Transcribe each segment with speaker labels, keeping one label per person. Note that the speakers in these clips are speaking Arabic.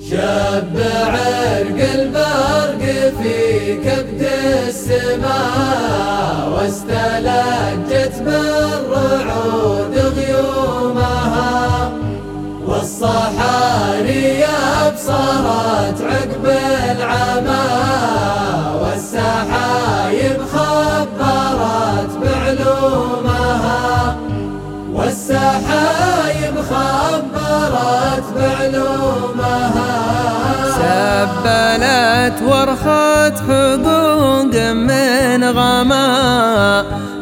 Speaker 1: شب عرق البرق في كبد السماء واستلجت بالرعود غيومها. والصحاري أبصرت عقب العمى والسحايب خبرت بعلومها. والسحايب خبرت بعلومها
Speaker 2: سبلت ورخت حقوق من غما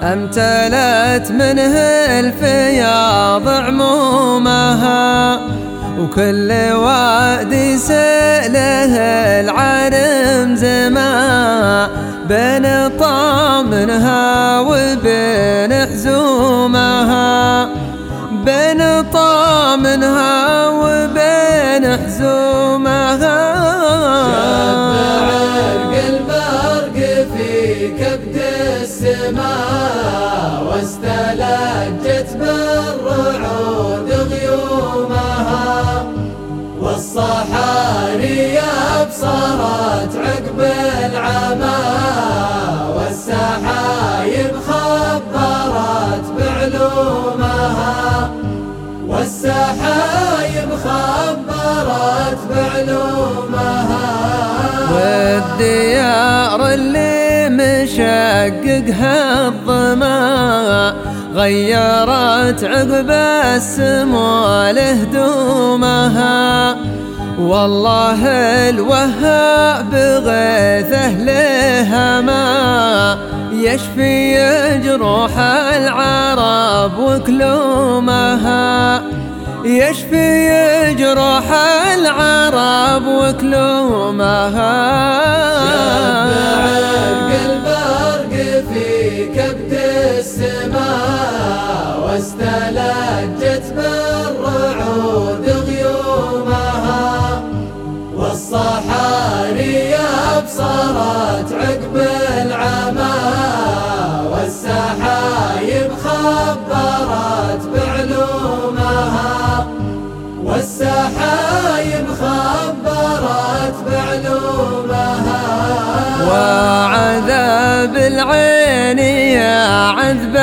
Speaker 2: أمتلت منه الفياض عمومها. وكل وادي سأله العالم زما بين طامنها وبين حزومها. بين طامنها وبين حزومها.
Speaker 1: شب عرق البرق في كبد السماء واستلجت بالرعود غيومها. والصحاري أبصرت عقب العمى والسحايب والسحايب خبرت بعلومها
Speaker 2: والديار اللي مشققها الظما غيرت عقب السمو لهدومها. والله الوهاب غيثه لها ما يشفي جروح العرب وكلومها. يشفي جروح العرب وكلومها.
Speaker 1: شب عرق البرق في كبد السماء واستلجت بالرعود
Speaker 2: وعذاب العين يا عذب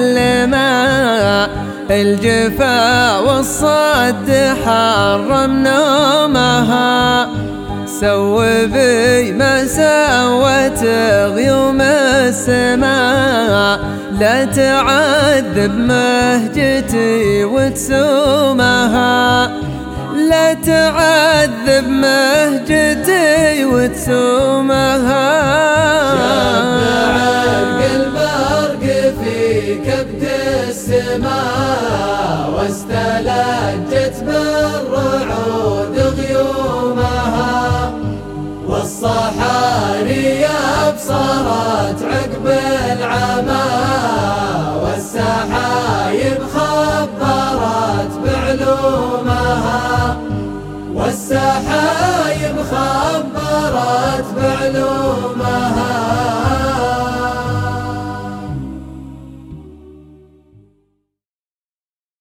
Speaker 2: الماء. الجفا والصد حرم نومها سو بي ما سوت غيوم السماء. لا تعذب مهجتي وتسومها. لا تعذب مهجتي وتسومها.
Speaker 1: شب عرق البرق في كبد السماء واستلجت بالرعود غيومها والصحاري أبصرت بعلومها والسحايب خبرت بعلومها